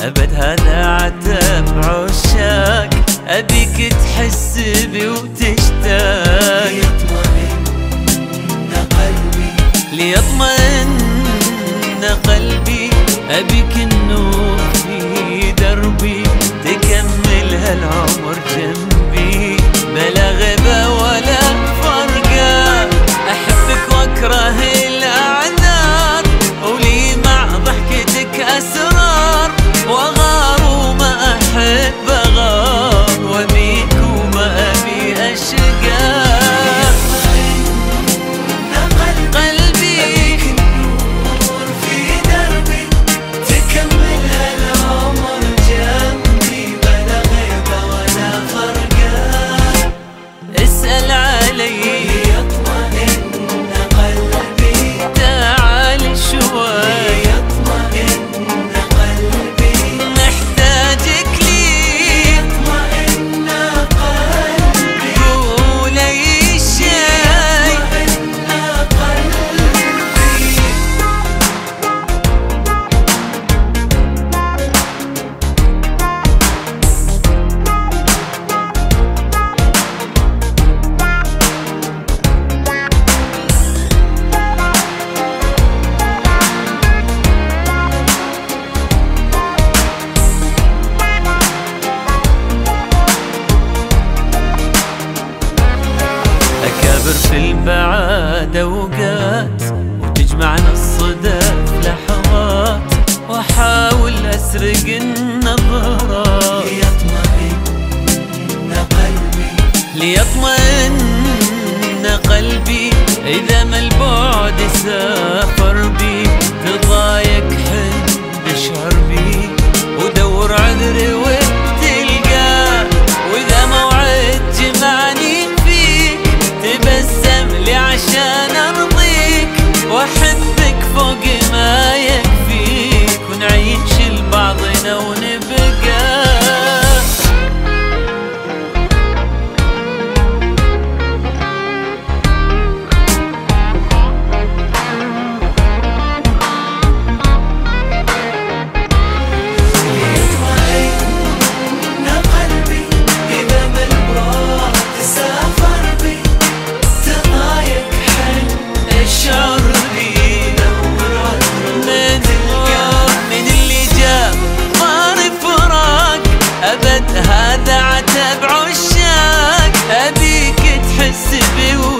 أبد هذا عتب عشاق. أبيك تحس بي وتشتاق. ليطمئن قلبي ليطمئن قلبي. أبيك النور في دربي. عادة وقات وتجمعنا الصدف لحظات واحاول أسرق النظرات. ليطمئن قلبي ليطمئن قلبي إذا ما البعد سافر بي تضايق حد اشعر بي ودور عذري vai se.